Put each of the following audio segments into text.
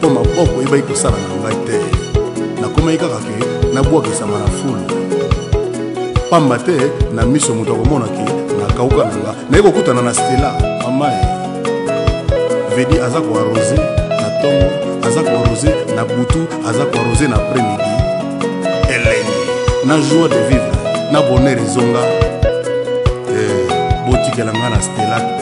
to maboko eyebaki kosala na ngai te nakomaki kaka ke nabwakisama na fulu pamba te na miso moto akomona ke nakauka na nga naye kokutana na stela mamae vedi aza koarose na ntongo aza koarose na butu aza koarose na après midi elengi na joie de vivre na bonheur ezonga eh, botikela nga na stela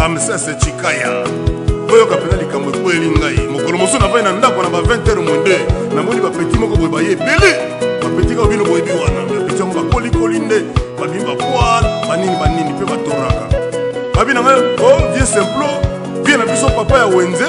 ramses chikaya oyoka mpenza likambo ekweli ngai mokolo mosusu navai na ndako na ba 20 heure mwende namoni bapeti moko boye baye ebele bapeti kaka bino boyebi wana bapeti yango bakolikoli nde babimi bapoile banini banini mpe batoraka babi na ngai o oh, vie simplo vie na biso papa ya wenze